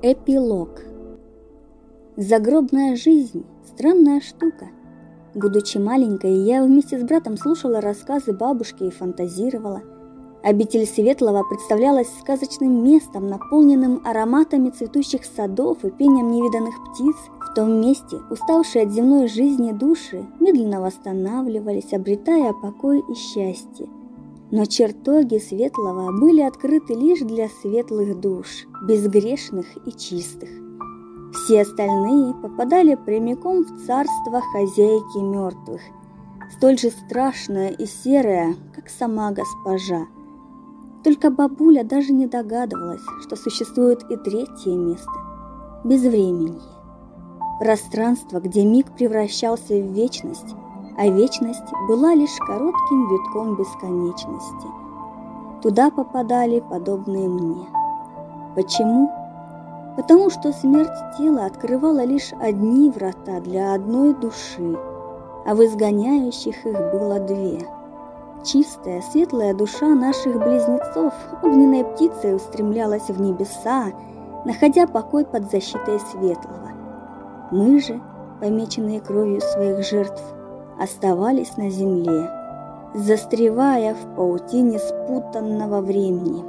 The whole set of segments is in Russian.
Эпилог. Загробная жизнь – странная штука. Будучи маленькой, я вместе с братом слушала рассказы бабушки и фантазировала. Обитель Светлого представлялась сказочным местом, наполненным ароматами цветущих садов и пением невиданных птиц. В том месте уставшие от земной жизни души медленно восстанавливались, обретая покой и счастье. Но чертоги светлого были открыты лишь для светлых душ, безгрешных и чистых. Все остальные попадали прямиком в царство хозяйки мертвых, столь же страшное и серое, как сама госпожа. Только бабуля даже не догадывалась, что существует и третье место – безвременье. Пространство, где миг превращался в вечность, а вечность была лишь коротким витком бесконечности. Туда попадали подобные мне. Почему? Потому что смерть тела открывала лишь одни врата для одной души, а в изгоняющих их было две. Чистая, светлая душа наших близнецов огненной птицей устремлялась в небеса, находя покой под защитой светлого. Мы же, помеченные кровью своих жертв, оставались на земле, застревая в паутине спутанного времени.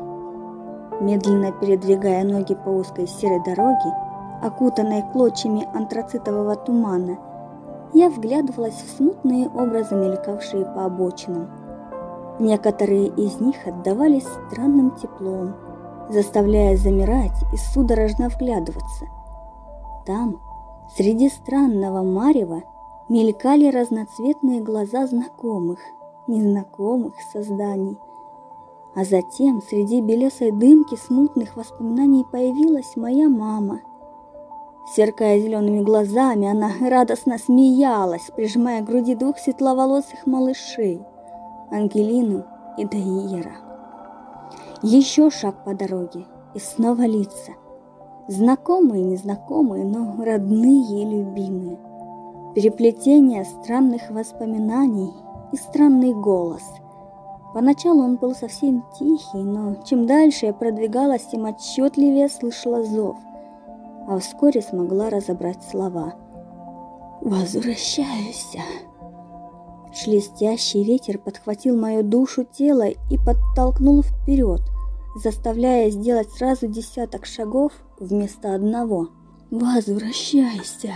Медленно передвигая ноги по узкой серой дороге, окутанной клочьями антрацитового тумана, я вглядывалась в смутные образы, мелькавшие по обочинам. Некоторые из них отдавались странным теплом, заставляя замирать и судорожно вглядываться. Там, среди странного марева, мелькали разноцветные глаза знакомых, незнакомых созданий. А затем среди белесой дымки смутных воспоминаний появилась моя мама. Сверкая зелеными глазами, она радостно смеялась, прижимая к груди двух светловолосых малышей, Ангелину и Даиера. Еще шаг по дороге, и снова лица. Знакомые незнакомые, но родные и любимые переплетение странных воспоминаний и странный голос. Поначалу он был совсем тихий, но чем дальше я продвигалась, тем отчетливее слышала зов, а вскоре смогла разобрать слова. «Возвращаюсь!» Шелестящий ветер подхватил мою душу тело и подтолкнул вперед, заставляя сделать сразу десяток шагов вместо одного. «Возвращайся!»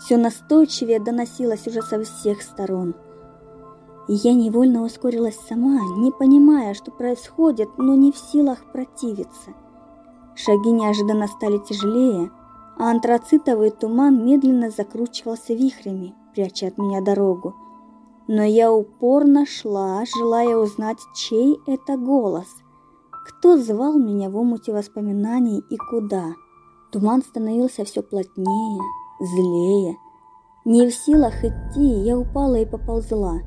Все настойчивее доносилось уже со всех сторон. И я невольно ускорилась сама, не понимая, что происходит, но не в силах противиться. Шаги неожиданно стали тяжелее, а антрацитовый туман медленно закручивался вихрями, пряча от меня дорогу. Но я упорно шла, желая узнать, чей это голос. Кто звал меня в омуте воспоминаний и куда? Туман становился все плотнее, злее. Не в силах идти, я упала и поползла.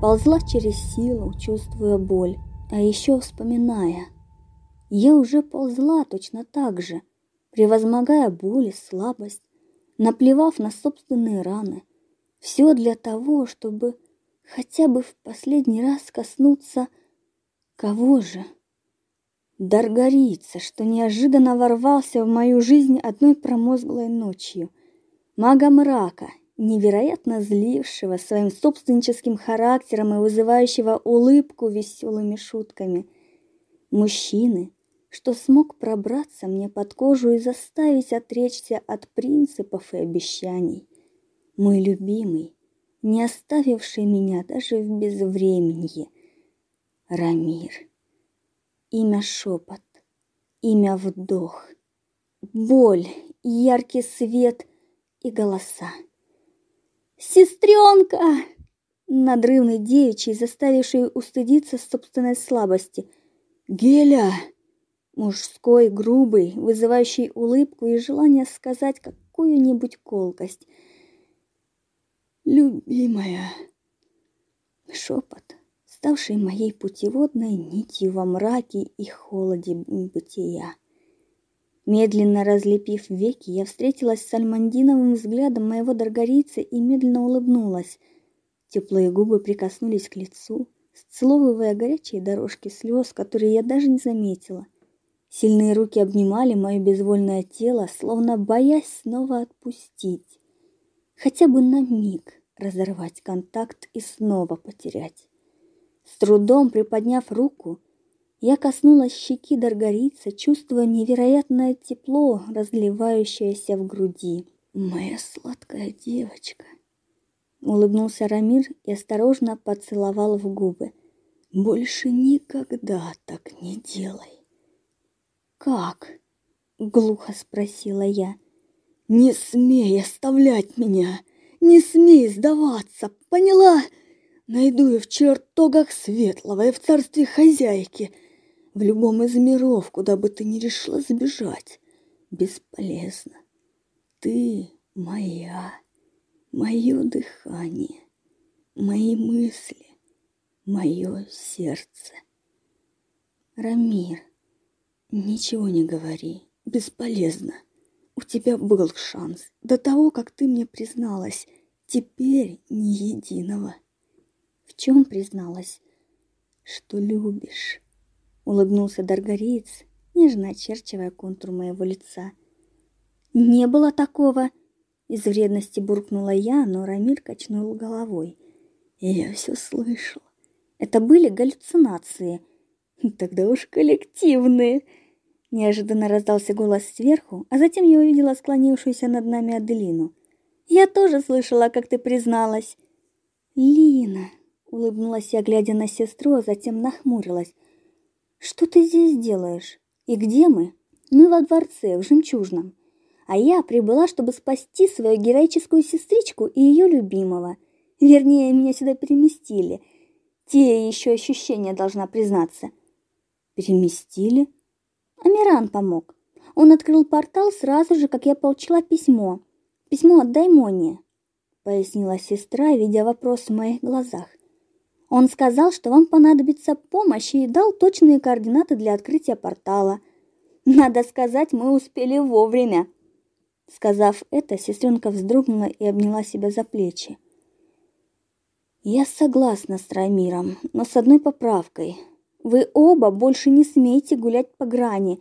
Ползла через силу, чувствуя боль, а еще вспоминая. Я уже ползла точно так же, превозмогая боль и слабость, наплевав на собственные раны. Все для того, чтобы хотя бы в последний раз коснуться кого же? Даргарица, что неожиданно ворвался в мою жизнь одной промозглой ночью мага мрака, невероятно злившего своим собственническим характером и вызывающего улыбку веселыми шутками. Мужчины, что смог пробраться мне под кожу и заставить отречься от принципов и обещаний. Мой любимый, не оставивший меня даже в безвременье. Рамир. Имя шепот, имя вдох, боль, яркий свет — и голоса. «Сестренка!» Надрывный девичий, заставивший устыдиться собственной слабости. «Геля!» Мужской, грубый, вызывающий улыбку и желание сказать какую-нибудь колкость. «Любимая!» Шепот, ставший моей путеводной нитью во мраке и холоде бытия. Медленно разлепив веки, я встретилась с альмандиновым взглядом моего даргарицы и медленно улыбнулась. Теплые губы прикоснулись к лицу, сцеловывая горячие дорожки слез, которые я даже не заметила. Сильные руки обнимали мое безвольное тело, словно боясь снова отпустить. Хотя бы на миг разорвать контакт и снова потерять. С трудом приподняв руку, я коснулась щеки Даргарица, чувствуя невероятное тепло, разливающееся в груди. «Моя сладкая девочка!» Улыбнулся Рамир и осторожно поцеловал в губы. «Больше никогда так не делай!» «Как?» — глухо спросила я. «Не смей оставлять меня! Не смей сдаваться! Поняла? Найду я в чертогах светлого и в царстве хозяйки!» В любом из миров, куда бы ты ни решила сбежать. Бесполезно. Ты моя, мое дыхание, мои мысли, мое сердце. Рамир, ничего не говори, бесполезно. У тебя был шанс до того, как ты мне призналась. Теперь ни единого. В чем призналась? Что любишь улыбнулся Даргариец, нежно очерчивая контур моего лица. Не было такого, из вредности буркнула я, но Рамир качнул головой. Я все слышал. Это были галлюцинации. Тогда уж коллективные. Неожиданно раздался голос сверху, а затем я увидела склонившуюся над нами Аделину. Я тоже слышала, как ты призналась. Лина, улыбнулась я, глядя на сестру, а затем нахмурилась. Что ты здесь делаешь? И где мы? Мы во дворце, в Жемчужном. А я прибыла, чтобы спасти свою героическую сестричку и ее любимого. Вернее, меня сюда переместили. Те еще ощущения, должна признаться. Переместили? Амиран помог. Он открыл портал сразу же, как я получила письмо. Письмо от Даймония, пояснила сестра, видя вопрос в моих глазах. Он сказал, что вам понадобится помощь и дал точные координаты для открытия портала. Надо сказать, мы успели вовремя. Сказав это, сестренка вздрогнула и обняла себя за плечи. Я согласна с Рамиром, но с одной поправкой. Вы оба больше не смеете гулять по грани.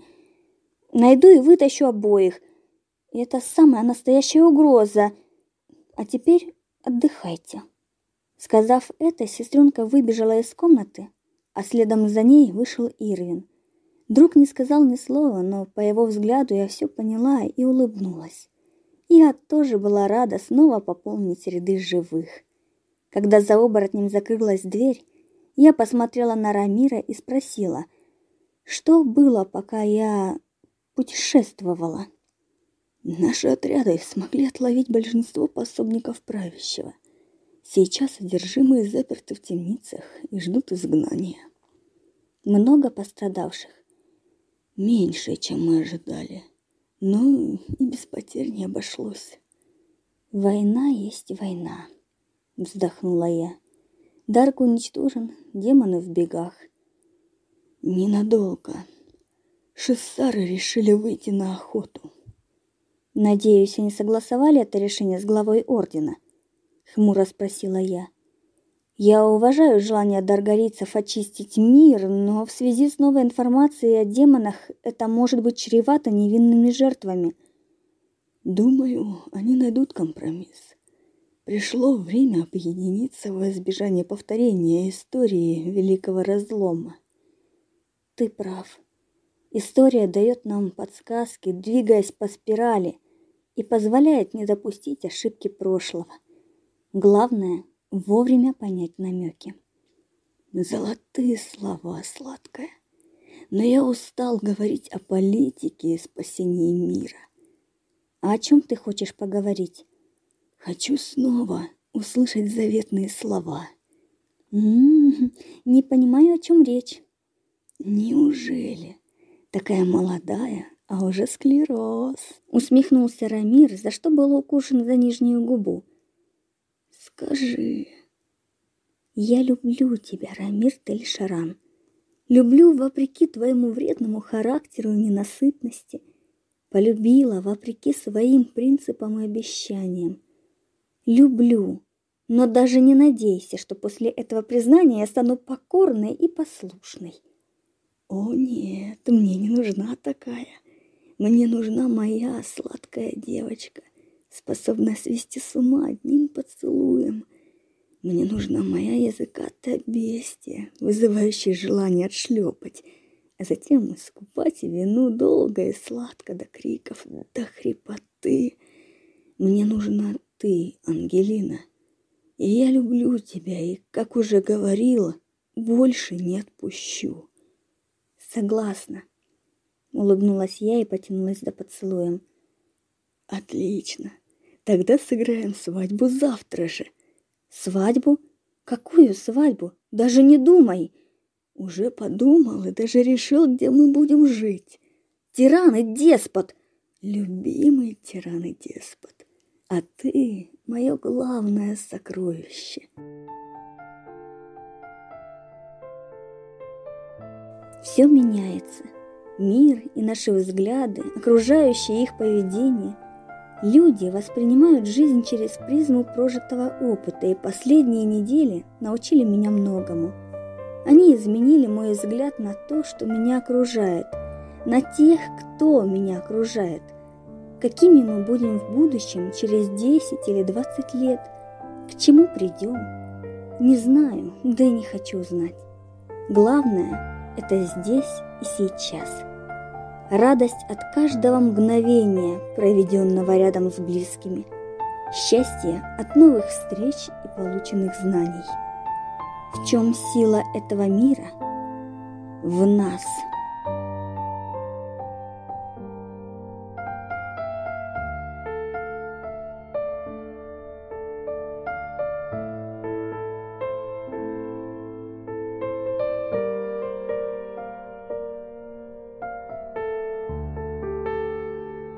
Найду и вытащу обоих. И это самая настоящая угроза. А теперь отдыхайте. Сказав это, сестренка выбежала из комнаты, а следом за ней вышел Ирвин. Друг не сказал ни слова, но по его взгляду я все поняла и улыбнулась. Я тоже была рада снова пополнить ряды живых. Когда за оборотнем закрылась дверь, я посмотрела на Рамира и спросила, что было, пока я путешествовала. Наши отряды смогли отловить большинство пособников правящего – Сейчас одержимые заперты в темницах и ждут изгнания. Много пострадавших. Меньше, чем мы ожидали. Но и без потерь не обошлось. Война есть война, вздохнула я. Дарк уничтожен, демоны в бегах. Ненадолго. Шессары решили выйти на охоту. Надеюсь, они согласовали это решение с главой ордена – хмуро спросила я. Я уважаю желание даргарийцев очистить мир, но в связи с новой информацией о демонах это может быть чревато невинными жертвами. Думаю, они найдут компромисс. Пришло время объединиться во избежание повторения истории Великого Разлома. Ты прав. История дает нам подсказки, двигаясь по спирали, и позволяет не допустить ошибки прошлого. Главное – вовремя понять намеки. Золотые слова, сладкая. Но я устал говорить о политике и спасении мира. А о чем ты хочешь поговорить? Хочу снова услышать заветные слова. М -м -м, не понимаю, о чем речь. Неужели? Такая молодая, а уже склероз. Усмехнулся Рамир, за что был укушен за нижнюю губу. Скажи. Я люблю тебя, Рамир Тель-Шаран. Люблю вопреки твоему вредному характеру и ненасытности. Полюбила вопреки своим принципам и обещаниям. Люблю, но даже не надейся, что после этого признания я стану покорной и послушной. О нет, мне не нужна такая. Мне нужна моя сладкая девочка, способная свести с ума одним поцелуем. Мне нужна моя языкатая бестия, вызывающая желание отшлепать, а затем искупать вину долго и сладко до криков, до хрипоты. Мне нужна ты, Ангелина. И я люблю тебя, и, как уже говорила, больше не отпущу. Согласна. Улыбнулась я и потянулась за поцелуем. Отлично. Тогда сыграем свадьбу завтра же. Свадьбу? Какую свадьбу? Даже не думай. Уже подумал и даже решил, где мы будем жить. Тиран и деспот. Любимый тиран и деспот. А ты мое главное сокровище. Все меняется. Мир и наши взгляды, окружающие их поведение. Люди воспринимают жизнь через призму прожитого опыта, и последние недели научили меня многому – они изменили мой взгляд на то, что меня окружает, на тех, кто меня окружает. Какими мы будем в будущем через 10 или 20 лет? К чему придем? Не знаю, да и не хочу знать. Главное – это здесь и сейчас. Радость от каждого мгновения, проведенного рядом с близкими. Счастье от новых встреч и полученных знаний. В чем сила этого мира? В нас –